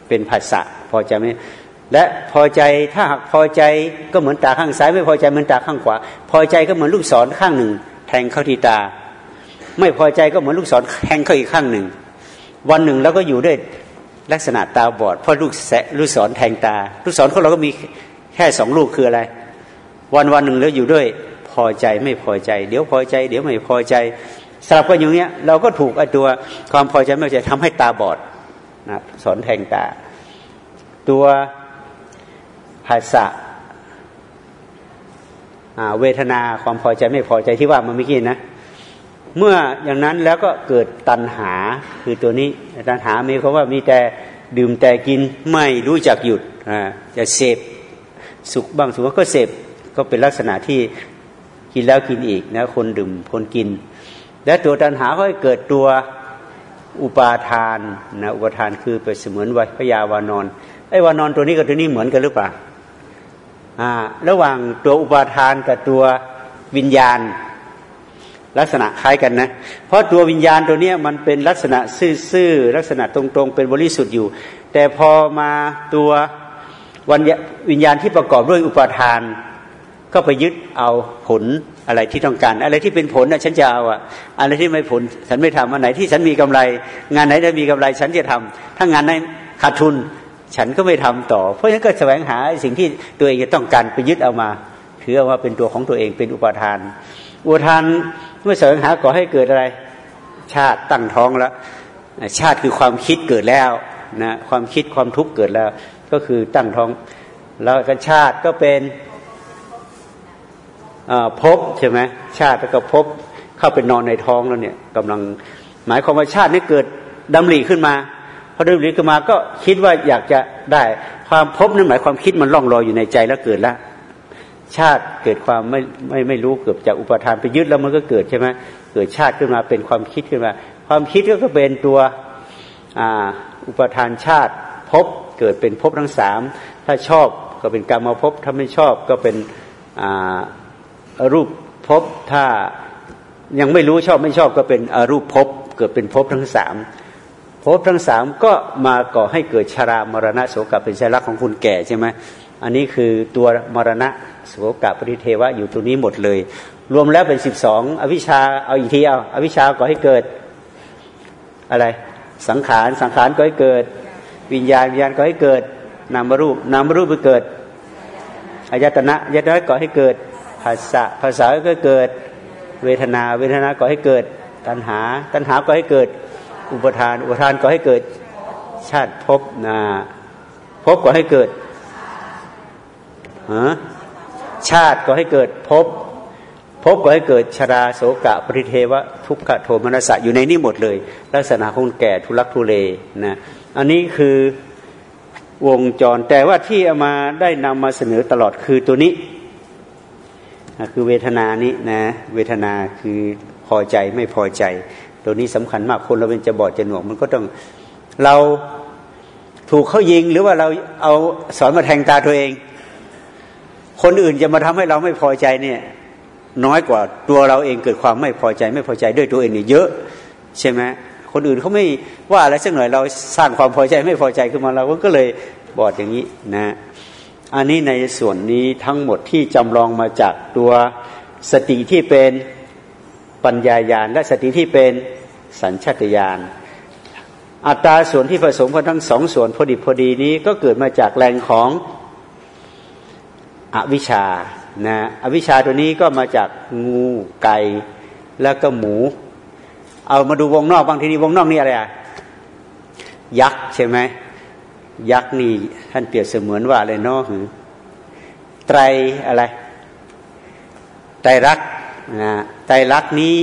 Speaker 1: เป็นผัสสะพอใจไม่และพอใจถ้าหากพอใจก็เหมือนตาข้างซ้าย ไม่พอใจเหมือนตาข้างขวา พอใจก็เหมือนลูกศรข้างหนึ่ง แทงเข้าที่ตา ไม่พอใจก็เหมือนลูกศรแทงเข้าอีกข้างหนึ่ง วันหนึ่งแล้วก็อยู่ด้วยลักษณะตาบอดเพราะลูกแสลูกศรแทงตา ลูกศรของเราก็มีแค่สองลูกคืออะไร วันวันหนึ่งแล้วอยู่ด้วยพอใจไม่พอใจ เดี๋ยวพอใจ เดี๋ยวไม่พอใจ สลับกันอย่างเงี้ยเราก็ถูกไอตัวความพอใจไม่พอใจทำให้ตาบอดนะสอนแทงตา ตัวผัสะเวทนาความพอใจไม่พอใจที่ว่ามันไม่กินนะ เมื่ออย่างนั้นแล้วก็เกิดตัณหาคือตัวนี้ตัณหามีคำว่ามีแต่ดื่มแต่กินไม่รู้จักหยุดจะเสพสุขบ้างสุขก็เสพก็เป็นลักษณะที่กินแล้วกินอีกนะคนดื่มคนกิน และตัวตัณหาก็เกิดตัวอุปาทานนะอุปาทานคือเป็นเสมือนวิพยาวานอนไอ้วานอนตัวนี้กับตัวนี้เหมือนกันหรือเปล่าอ่าระหว่างตัวอุปาทานกับตัววิญญาณ ลักษณะคล้ายกันนะ เพราะตัววิญญาณตัวเนี้ยมันเป็นลักษณะซื่อๆลักษณะตรงๆ เป็นบริสุทธิ์อยู่ แต่พอมาตัววิญญาณที่ประกอบด้วยอุปาทาน ก็ไปยึดเอาผล อะไรที่ต้องการ อะไรที่เป็นผลนะฉันจะเอาอะอะไรที่ไม่ผลฉันไม่ทำอันไหนที่ฉันมีกำไร งานไหนได้มีกำไรฉันจะทำถ้างานไหนขาดทุน ฉันก็ไม่ทำต่อ เพราะฉะนั้นก็แสวงหาสิ่งที่ตัวเองจะต้องการไปยึดเอามาถือเอาว่าเป็นตัวของตัวเองเป็นอุปทาน อุปทานเมื่อแสวงหาก่อให้เกิดอะไร ชาติตั้งท้องแล้ว ชาติคือความคิดเกิดแล้วนะความคิดความทุกข์เกิดแล้ว ก็คือตั้งท้อง แล้วก็ชาติก็เป็น พบใช่ไหมชาติแล้วก็พบเข้าไปนอนในท้องแล้วเนี่ยกำลังหมายความว่าชาตินี้เกิดดำริขึ้นมาพอเริ่มเรียนขึ้นมาก็คิดว่าอยากจะได้ความพบนั้นหมายความคิดมันล่องลอยอยู่ในใจแล้วเกิดแล้วชาติเกิดความไม่ไม่ไม่รู้เกิดจากอุปทานไปยึดแล้วมันก็เกิดใช่ไหมเกิดชาติขึ้นมาเป็นความคิดขึ้นมา ความคิดก็เป็นตัวอุปทานชาติพบเกิดเป็นพบทั้งสามถ้าชอบก็เป็นกรรมาพบถ้าไม่ชอบก็เป็น รูปภพถ้ายังไม่รู้ชอบไม่ชอบก็เป็นอรูปภพเกิดเป็นภพทั้งสามภพทั้งสามก็มาก่อให้เกิดชรามรณะโสกเป็นชลักษณ์ของคุณแก่ใช่ไหมอันนี้คือตัวมรณะโสกปริเทวะอยู่ตัวนี้หมดเลย รวมแล้วเป็นสิบสองอวิชชาเอาอีกทีเอาอวิชชาก่อให้เกิดอะไร สังขารสังขารก่อให้เกิด วิญญาณวิญญาณก่อให้เกิดนามรูปนามรูปไปเกิดอายตนะอายตนะก่อให้เกิด ภาษาภาษาก็เกิดเวทนา เวทนาก่อให้เกิดตัณหา ตัณหาก่อให้เกิดอุปทาน อุปทานก่อให้เกิดชาติภพนาภพก่อให้เกิดฮะชาติก่อให้เกิดภพภพก่อให้เกิดชราโสกะปริเทวะทุกขโทมนัสสะอยู่ในนี้หมดเลย ลักษณะของแก่ทุลักทุเลนะอันนี้คือวงจรแต่ว่าที่เอามาได้นำมาเสนอตลอดคือตัวนี้ คือเวทนานี้นะ เวทนาคือพอใจไม่พอใจ ตัวนี้สำคัญมากคนเราเป็นจะบอดจะหนวกมันก็ต้องเราถูกเขายิงหรือว่าเราเอาสอนมาแทงตาตัวเอง คนอื่นจะมาทำให้เราไม่พอใจเนี่ย น้อยกว่าตัวเราเองเกิดความไม่พอใจ ไม่พอใจด้วยตัวเองเนี่ยเยอะ ใช่ไหมคนอื่นเขาไม่ว่าอะไรสักหน่อยเราสร้างความพอใจไม่พอใจขึ้นมาเราก็เลยบอดอย่างนี้นะ อันนี้ในส่วนนี้ทั้งหมดที่จำลองมาจากตัวสติที่เป็นปัญญายาณและสติที่เป็นสัญชาตญาณอัตราส่วนที่ผสมกันทั้งสองส่วนพอดีพอดีนี้ก็เกิดมาจากแรงของอวิชชานะอวิชชาตัวนี้ก็มาจากงูไก่แล้วก็หมู เอามาดูวงนอกบางทีนี้วงนอกนี่อะไรอะยักษ์ใช่ไหม ยักษ์นี่ท่านเปรียบเสมือนว่าอะไรเนาะไตรอะไรไตรรักนะไตรรักนี้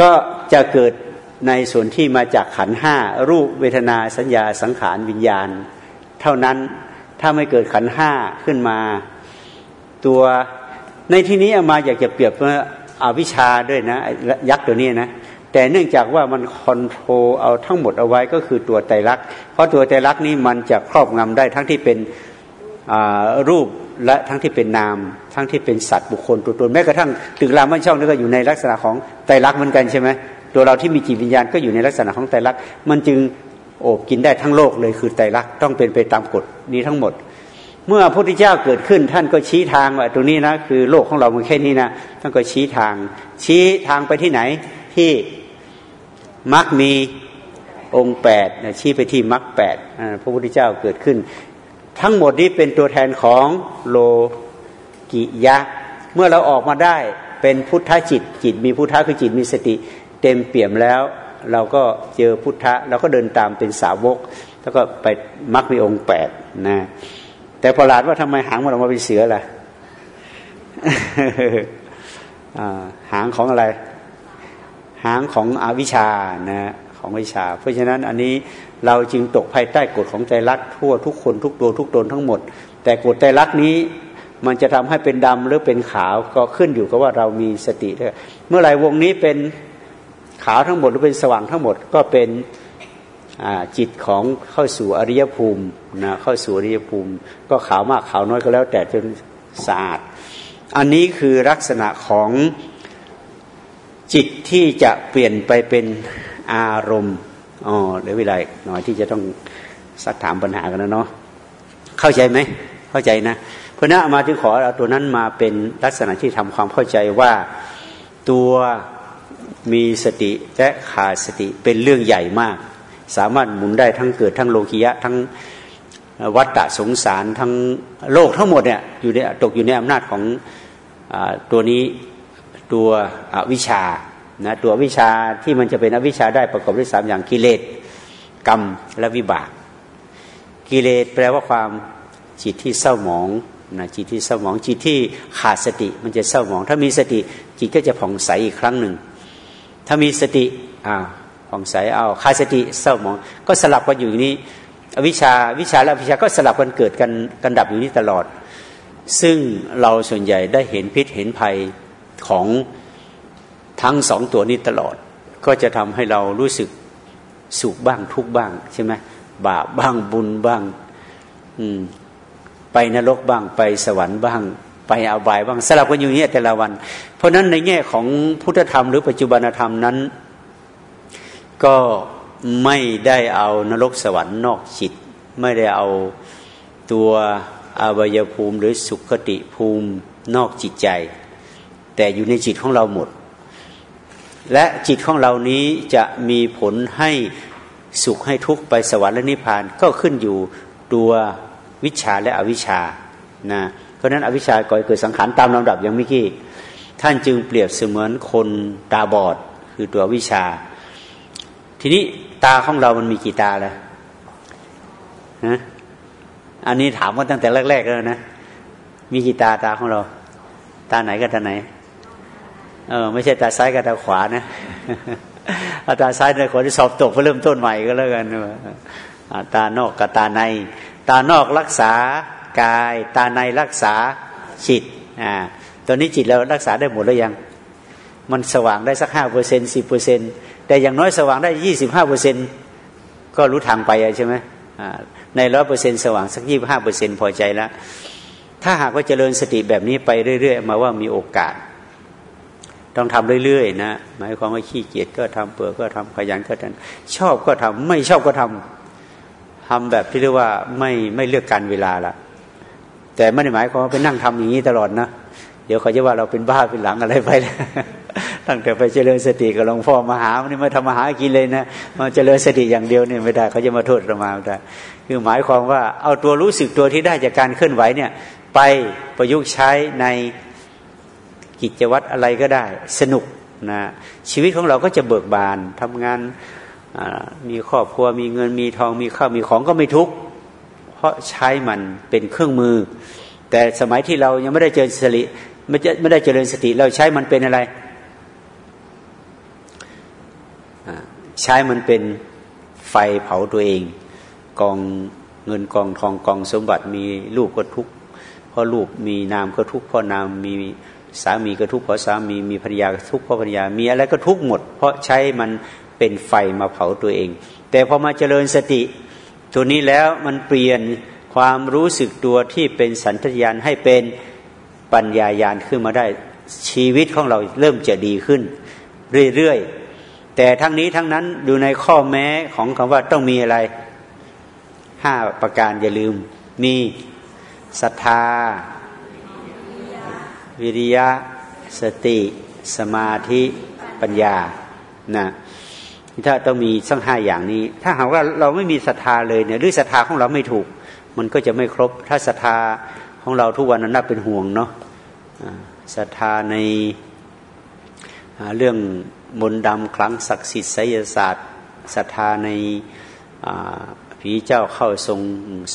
Speaker 1: ก็จะเกิดในส่วนที่มาจากขันห้ารูปเวทนาสัญญาสังขารวิญญาณ เท่านั้นถ้าไม่เกิดขันห้าขึ้นมา ตัวในที่นี้อามาอยากจะเปรียบว่าอาวิชาด้วยนะ ยักษ์ตัวนี้นะ แต่เนื่องจากว่ามันคอนโทรลเอาทั้งหมดเอาไว้ก็คือตัวไตรลักษณ์เพราะตัวไตรลักษณ์นี้มันจะครอบงำได้ทั้งที่เป็นรูปและทั้งที่เป็นนาม ทั้งที่เป็นสัตว์บุคคลตัวตนแม้กระทั่งตึกรามบ้านช่องนี่ก็อยู่ในลักษณะของไตรลักษณ์เหมือนกันใช่ไหมตัวเราที่มีจิตวิญญาณก็อยู่ในลักษณะของไตรลักษณ์มันจึงโอบกินได้ทั้งโลกเลยคือไตรลักษณ์ต้องเป็นไปตามกฎนี้ทั้งหมด เมื่อพระพุทธเจ้าเกิดขึ้นท่านก็ชี้ทางว่าตรงนี้นะคือโลกของเรามันแค่นี้นะท่านก็ชี้ทาง ชี้ทางไปที่ไหนที่ มักมีองค์แปดชี้ไปที่มักแปดพระพุทธเจ้าเกิดขึ้น ทั้งหมดนี้เป็นตัวแทนของโลกิยะ เมื่อเราออกมาได้เป็นพุทธจิตจิตมีพุทธะคือจิตมีสติ เต็มเปี่ยมแล้ว เราก็เจอพุทธะเราก็เดินตามเป็นสาวก แล้วก็ไปมักมีองค์แปดนะแต่ประหลาดว่าทำไมหางมันออกมาเป็นเสือล่ะหางของอะไร หางของอวิชานะของวิชา เพราะฉะนั้นอันนี้เราจึงตกภายใต้กฎของใจรักทั่วทุกคนทุกตัวทุกตนทั้งหมด แต่กฎใจรักนี้มันจะทำให้เป็นดำหรือเป็นขาวก็ขึ้นอยู่กับว่าเรามีสติด้วยเมื่อไรวงนี้เป็นขาวทั้งหมดหรือเป็นสว่างทั้งหมดก็เป็นจิตของเข้าสู่อริยภูมินะเข้าสู่อริยภูมิ ก็ขาวมากขาวน้อยก็แล้วแต่จนสะอาด อันนี้คือลักษณะของ จิตที่จะเปลี่ยนไปเป็นอารมณ์อ๋อเหลือเวลาหน่อยที่จะต้องสักถามปัญหากันนะเนาะเข้าใจไหมเข้าใจนะ เพราะนั้นมาจึงขอเอาตัวนั้นมาเป็นลักษณะที่ทำความเข้าใจว่าตัวมีสติและขาดสติเป็นเรื่องใหญ่มาก สามารถหมุนได้ทั้งเกิดทั้งโลกิยะทั้งวัฏฏะสงสารทั้งโลกทั้งหมดเนี่ยอยู่ในตกอยู่ในอำนาจของอตัวนี้ ตัวอวิชานะตัววิชาที่มันจะเป็นอวิชาได้ประกอบด้วยสามอย่างกิเลสกรรมและวิบาก กิเลสแปลว่าความจิตที่เศร้าหมองนะจิตที่เศร้าหมองจิตที่ขาดสติมันจะเศร้าหมอง ถ้ามีสติจิตก็จะผ่องใสอีกครั้งหนึ่ง ถ้ามีสติอ่าผ่องใสเอาขาดสติเศร้าหมอง ก็สลับกันอยู่นี้ อวิชาวิชาและอวิชาก็สลับกันเกิดกันกันดับอยู่นี้ตลอด ซึ่งเราส่วนใหญ่ได้เห็นพิษเห็นภัย ของทั้งสองตัวนี้ตลอด ก็จะทำให้เรารู้สึกสุขบ้างทุกบ้างใช่ไหมบาปบ้างบุญบ้าง อืม ไปนรกบ้างไปสวรรค์บ้าง ไปอาบายบ้างสลับกันอยู่เนี่ยแต่ละวัน เพราะนั้นในแง่ของพุทธธรรมหรือปัจจุบันธรรมนั้น ก็ไม่ได้เอานรกสวรรค์นอกจิต ไม่ได้เอาตัวอาบายภูมิหรือสุขติภูมินอกจิตใจ แต่อยู่ในจิตของเราหมด และจิตของเรานี้จะมีผลให้สุขให้ทุกข์ไปสวรรค์และนิพพานก็ขึ้นอยู่ตัววิชาและอวิชานะเพราะนั้นอวิชาก่อเกิดสังขารตามลำดับอย่างเมื่อกี้ท่านจึงเปรียบเสมือนคนตาบอดคือตัววิชา ทีนี้ตาของเรามันมีกี่ตาล้วฮะอันนี้ถามว่าตั้งแต่แรก ๆ แล้วนะ มีกี่ตาตาของเรา ตาไหนกับตาไหน เออไม่ใช่ตาซ้ายกับตาขวานะตาซ้ายในคนที่สอบตกเพื่อเริ่มต้นใหม่ก็แล้วกันตานอกกับตาใน ตานอกรักษากาย ตาในรักษาจิตอ่าตอนนี้จิตเรารักษาได้หมดแล้วยัง มันสว่างได้สักห้าเปอร์เซ็นสิบเปอร์เซ็นแต่อย่างน้อยสว่างได้ยี่สิบห้าเปอร์เซ็นก็รู้ทางไปใช่ไหมในร้อยเปอร์เซ็นสว่างสักยี่บห้าเปอร์เซ็นพอใจแล้วถ้าหากว่าเจริญสติแบบนี้ไปเรื่อย ๆ มาว่ามีโอกาส ต้องทำเรื่อยๆนะหมายความว่าขี้เกียจก็ทำเปื่อก็ทำขยันก็ทำชอบก็ทำไม่ชอบก็ทำทำแบบที่เรียกว่าไม่ไม่เลือกการเวลาละแต่ไม่ได้หมายความว่าไปนั่งทำอย่างนี้ตลอดนะเดี๋ยวเขาจะว่าเราเป็นบ้าเป็นหลังอะไรไปเลยตั้งแต่ไปเจริญสติกับหลวงพ่อมาหามันนี่มาทำมาหากินเลยนะมาเจริญสติอย่างเดียวเนี่ยไม่ได้เขาจะมาโทษเรามาไม่ได้คือหมายความว่าเอาตัวรู้สึกตัวที่ได้จากการเคลื่อนไหวเนี่ย ไปประยุกต์ใช้ใน กิจวัตรอะไรก็ได้ สนุกนะชีวิตของเราก็จะเบิกบานทำงานมีครอบครัวมีเงินมีทองมีข้าวมีของก็ไม่ทุกข์เพราะใช้มันเป็นเครื่องมือ แต่สมัยที่เรายังไม่ได้เจริญสติไม่ไม่ได้เจริญสติ เราใช้มันเป็นอะไรใช้มันเป็นไฟเผาตัวเอง กองเงินกองทองกองสมบัติมีลูกก็ทุกข์เพราะลูกมีนามก็ทุกข์เพราะนามมี สามีก็ทุกข์เพราะสามีมีภรรยาก็ทุกข์เพราะภรรยามีอะไรก็ทุกข์หมด เพราะใช้มันเป็นไฟมาเผาตัวเอง แต่พอมาเจริญสติ ตัวนี้แล้วมันเปลี่ยนความรู้สึกตัวที่เป็นสันทยานให้เป็นปัญญายาณขึ้นมาได้ชีวิตของเราเริ่มจะดีขึ้น เรื่อยๆ แต่ทั้งนี้ทั้งนั้นดูในข้อแม้ของคำว่าต้องมีอะไรห้าประการอย่าลืม มีศรัทธา วิริยะ สติ สมาธิปัญญานะถ้าต้องมีสักห้าอย่างนี้ ถ้าหากว่าเราไม่มีศรัทธาเลยเนี่ยหรือศรัทธาของเราไม่ถูก มันก็จะไม่ครบ ถ้าศรัทธาของเราทุกวันนั้นน่าเป็นห่วงเนาะศรัทธาในเรื่องมนต์ดำคลังศักดิ์สิทธิ์ไสยศาสตร์ศรัทธาในผีเจ้าเข้าทรง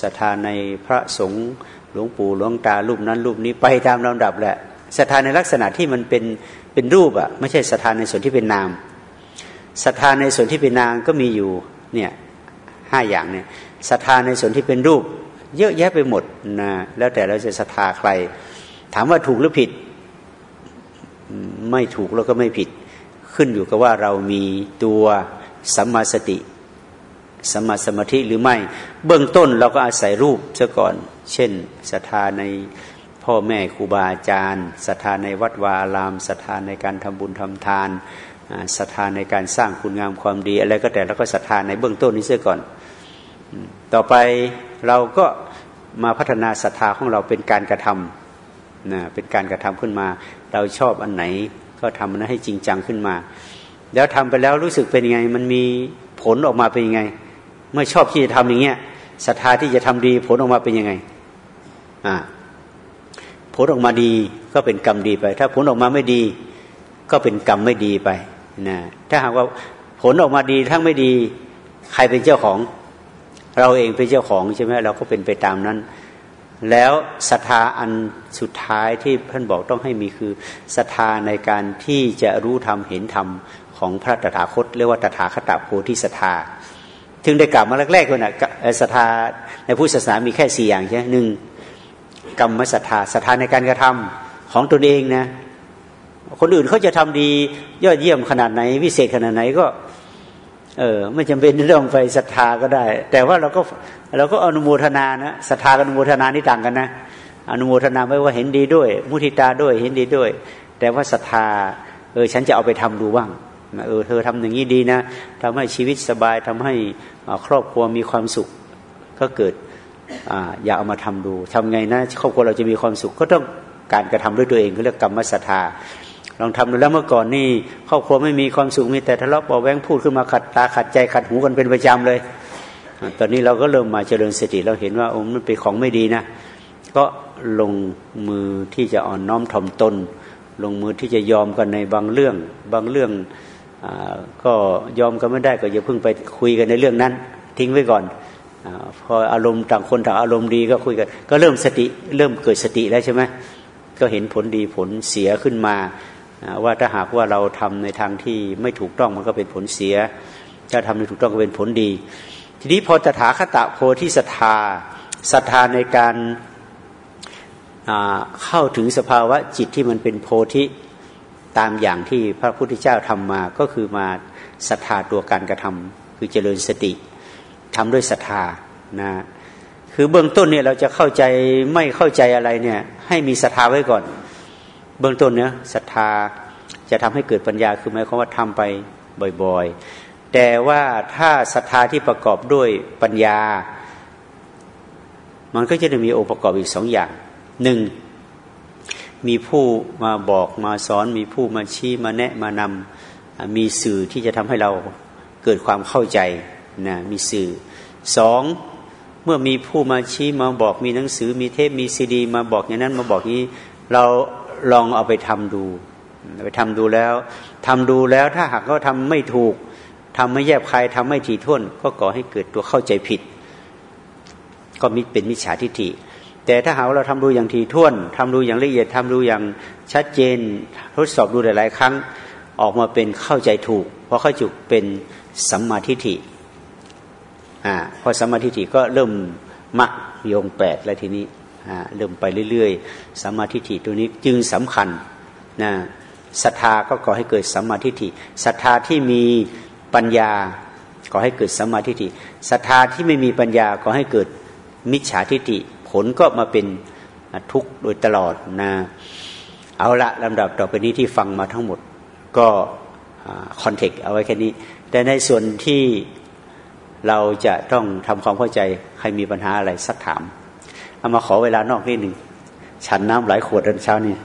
Speaker 1: ศรัทธาในพระสงฆ์ หลวงปู่หลวงตารูปนั้นรูปนี้ไปตามลำดับแหละศรัทธาในลักษณะที่มันเป็นเป็นรูปอะไม่ใช่ศรัทธาในส่วนที่เป็นนามศรัทธาในส่วนที่เป็นนามก็มีอยู่เนี่ยห้าอย่างเนี่ยศรัทธาในส่วนที่เป็นรูป เยอะแยะไปหมดนะแล้วแต่เราจะศรัทธาใคร ถามว่าถูกหรือผิด ไม่ถูกแล้วก็ไม่ผิด ขึ้นอยู่กับว่าเรามีตัวสัมมาสติ สมาสมาธิหรือไม่ เบื้องต้นเราก็อาศัยรูปซะก่อน เช่นศรัทธาในพ่อแม่ครูบาอาจารย์ศรัทธาในวัดวาอารามศรัทธาในการทำบุญทำทานศรัทธาในการสร้างคุณงามความดี อะไรก็แต่แล้วก็ศรัทธาในเบื้องต้นนี้เสียก่อน ต่อไปเราก็มาพัฒนาศรัทธาของเราเป็นการกระทำนะเป็นการกระทำขึ้นมา เราชอบอันไหนก็ทำนั้นให้จริงจังขึ้นมา แล้วทำไปแล้วรู้สึกเป็นยังไง มันมีผลออกมาเป็นยังไง เมื่อชอบที่จะทำอย่างเงี้ยศรัทธาที่จะทำดี ผลออกมาเป็นยังไง อ่า ผลออกมาดีก็เป็นกรรมดีไป ถ้าผลออกมาไม่ดี ก็เป็นกรรมไม่ดีไปนะถ้าหากว่าผลออกมาดีทั้งไม่ดี ใครเป็นเจ้าของ เราเองเป็นเจ้าของใช่ไหมเราก็เป็นไปตามนั้น แล้วศรัทธาอันสุดท้ายที่ท่านบอกต้องให้มีคือศรัทธาในการที่จะรู้ธรรมเห็นธรรมของพระตถาคตเรียกว่าตถาคตโพธิศรัทธา ถึงได้กลับมาแรกๆคนน่ะศรัทธาในพุทธศาสนามีแค่สี่อย่างใช่ไหมหนึ่งกรรมศรัทธาศรัทธาในการกระทำของตนเองนะ คนอื่นเขาจะทำดียอดเยี่ยมขนาดไหนวิเศษขนาดไหนก็ เออไม่จำเป็นต้องไปศรัทธาก็ได้ แต่ว่าเราก็เราก็อนุโมทนานะศรัทธากับอนุโมทนานี่ต่างกันนะอนุโมทนาไม่ว่าเห็นดีด้วย มุทิตาด้วยเห็นดีด้วย แต่ว่าศรัทธาเออฉันจะเอาไปทำดูบ้าง เออเธอทำอย่างนี้ดีนะทำให้ชีวิตสบายทำให้ครอบครัวมีความสุขก็เกิดออยากเอามาทำดูทำไงนะครอบครัวเราจะมีความสุขก็ต้องการกระทำด้วยตัวเองเขาเรียกกรรมศรัทธาลองทำดูแล้วเมื่อก่อนนี่ครอบครัวไม่มีความสุขมีแต่ทะเลาะเบาแวงพูดขึ้นมาขัดตาขัดใจขัดหูกันเป็นประจำเลย ตอนนี้เราก็เริ่มมาเจริญสติเราเห็นว่าโอ้มันเป็นของไม่ดีนะ ก็ลงมือที่จะอ่อนน้อมถ่อมตน ลงมือที่จะยอมกันในบางเรื่อง บางเรื่อง ก็ยอมกันไม่ได้ก็อย่าเพิ่งไปคุยกันในเรื่องนั้น ทิ้งไว้ก่อนอพออารมณ์ต่างคนต่างอารมณ์ดีก็คุยกัน ก็เริ่มสติเริ่มเกิดสติแล้วใช่ไหมก็เห็นผลดีผลเสียขึ้นมา ว่าถ้าหากว่าเราทำในทางที่ไม่ถูกต้องมันก็เป็นผลเสีย ถ้าทำในถูกต้องก็เป็นผลดี ทีนี้พอตถาคตโพธิศรัทธาศรัทธาในการเข้าถึงสภาวะจิตที่มันเป็นโพธิ ตามอย่างที่พระพุทธเจ้าทำมาก็คือมาศรัทธาตัวการกระทำคือเจริญสติทำด้วยศรัทธานะคือเบื้องต้นเนี่ยเราจะเข้าใจไม่เข้าใจอะไรเนี่ยให้มีศรัทธาไว้ก่อน เบื้องต้นเนี่ยศรัทธาจะทำให้เกิดปัญญาคือหมายความว่าทำไปบ่อยๆ แต่ว่าถ้าศรัทธาที่ประกอบด้วยปัญญา มันก็จะมีองค์ประกอบอีกสองอย่างหนึ่ง มีผู้มาบอกมาสอน มีผู้มาชี้มาแนะมานำมีสื่อที่จะทำให้เราเกิดความเข้าใจนะมีสื่อสองเมื่อมีผู้มาชี้มาบอกมีหนังสือมีเทปมีซีดี มาบอกอย่างนั้นมาบอกนี้ เราลองเอาไปทำดูไปทำดูแล้วทำดูแล้วถ้าหากเขาทำไม่ถูกทำไม่แยบคายทำไม่ถี่ถ้วน ก็ก่อให้เกิดตัวเข้าใจผิด ก็มิเป็นมิจฉาทิฏฐิ แต่ถ้าหากเราทำดูอย่างถี่ถ้วนทำดูอย่างละเอียดทำดูอย่างชัดเจน ทดสอบดูหลายๆ ครั้งออกมาเป็นเข้าใจถูกเพราะเข้าจุกเป็นสัมมาทิฏฐิอ่าพอสัมมาทิฏฐิก็เริ่มมักโยงแปดแล้วทีนี้อ่าเริ่มไปเรื่อยๆสัมมาทิฏฐิตัวนี้จึงสำคัญนะศรัทธาก็ก่อให้เกิดสัมมาทิฏฐิศรัทธาที่มีปัญญาก่อให้เกิดสัมมาทิฏฐิศรัทธาที่ไม่มีปัญญาก่อให้เกิดมิจฉาทิฏฐิ ผลก็มาเป็นทุกข์โดยตลอดนะเอาละลำดับต่อไปนี้ที่ฟังมาทั้งหมดก็คอนเทกต์เอาไว้แค่นี้ แต่ในส่วนที่เราจะต้องทำความเข้าใจใครมีปัญหาอะไรสักถาม เอามาขอเวลานอกนิดหนึ่งฉันน้ำหลายขวดตอนเช้านี่